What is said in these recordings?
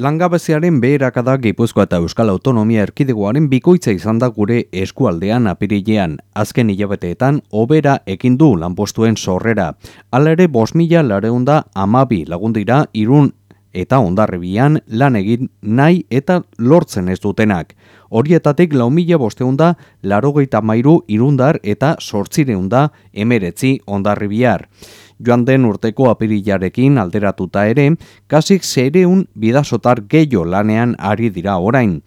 Langabeziaren beherakada Gipuzkoa eta Euskal Autonomia Erkidegoaren bikoitza izan da gure eskualdean apirilean. Azken hilabeteetan, obera ekin du lanpostuen sorrera. Hala ere, bos mila lareunda amabi lagundira irun eta ondarrebian lan egin nahi eta lortzen ez dutenak. Horietatik lau mila bosteunda larogeita mairu irundar eta sortzireunda emeretzi ondarrebiar joan den urteko apirilarekin alderatuta ere, kasik zereun bidazotar gehiago lanean ari dira orain.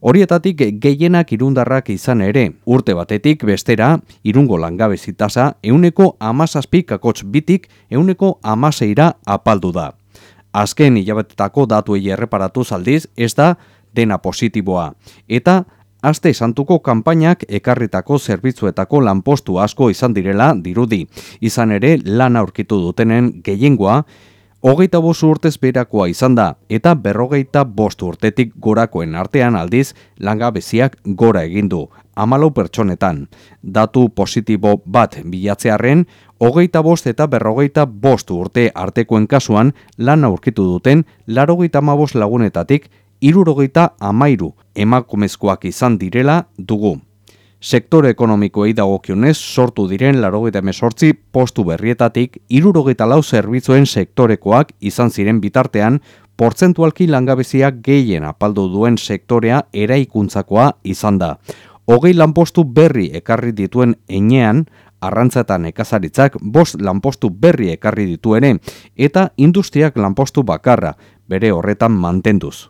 Horietatik gehienak irundarrak izan ere, urte batetik bestera, irungo langabezitasa, euneko amazazpik akotz bitik, euneko amaseira apaldu da. Azken hilabetetako datuei erreparatu zaldiz, ez da dena positiboa. Eta, Aste santuko kanpainak ekarritako zerbitzuetako lanpostu asko izan direla dirudi. Izan ere lan aurkitu dutenen gehiengoa, hogeita bost urtez berakoa izan da, eta berrogeita bost urtetik gorakoen artean aldiz langabeziak gora egin du. Amalau pertsonetan, datu positibo bat bilatzearen, hogeita bost eta berrogeita bost urte artekoen kasuan lan aurkitu duten larogeita mabos lagunetatik irurogeita amairu emakumezkoak izan direla dugu. Sektore ekonomikoei dagokionez sortu diren larogeita mesortzi postu berrietatik irurogeita lau zerbitzuen sektorekoak izan ziren bitartean, portzentualki langabeziak gehien apaldu duen sektorea eraikuntzakoa izan da. Hogei lanpostu berri ekarri dituen enean, arrantzetan ekazaritzak bost lanpostu berri ekarri dituene, eta industriak lanpostu bakarra, bere horretan mantenduz.